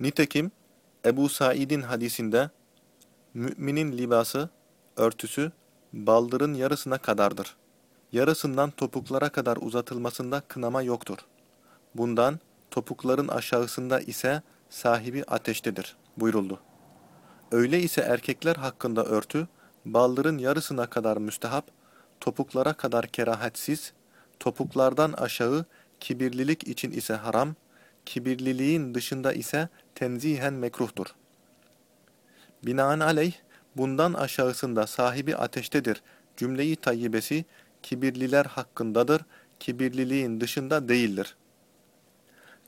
Nitekim Ebu Said'in hadisinde müminin libası, örtüsü baldırın yarısına kadardır. Yarısından topuklara kadar uzatılmasında kınama yoktur. Bundan topukların aşağısında ise sahibi ateştedir buyuruldu. Öyle ise erkekler hakkında örtü, baldırın yarısına kadar müstehap, topuklara kadar kerahatsiz, topuklardan aşağı kibirlilik için ise haram, kibirliliğin dışında ise tenzihen mekruhtur. Binaenaleyh, bundan aşağısında sahibi ateştedir cümleyi tayyibesi, kibirliler hakkındadır, kibirliliğin dışında değildir.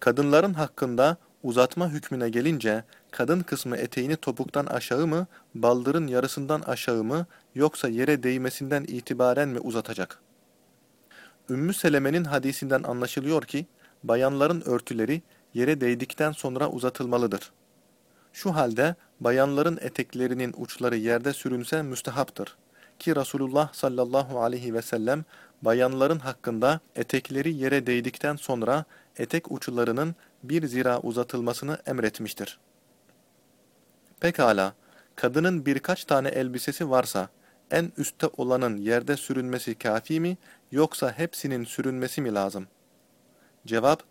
Kadınların hakkında uzatma hükmüne gelince, kadın kısmı eteğini topuktan aşağı mı, baldırın yarısından aşağı mı, yoksa yere değmesinden itibaren mi uzatacak? Ümmü Seleme'nin hadisinden anlaşılıyor ki, bayanların örtüleri yere değdikten sonra uzatılmalıdır. Şu halde bayanların eteklerinin uçları yerde sürünse müstehaptır. Ki Resulullah sallallahu aleyhi ve sellem bayanların hakkında etekleri yere değdikten sonra etek uçlarının bir zira uzatılmasını emretmiştir. Pekala, kadının birkaç tane elbisesi varsa, en üstte olanın yerde sürünmesi kafi mi, yoksa hepsinin sürünmesi mi lazım? Cevap,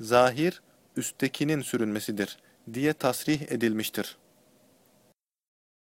zahir, üsttekinin sürünmesidir diye tasrih edilmiştir.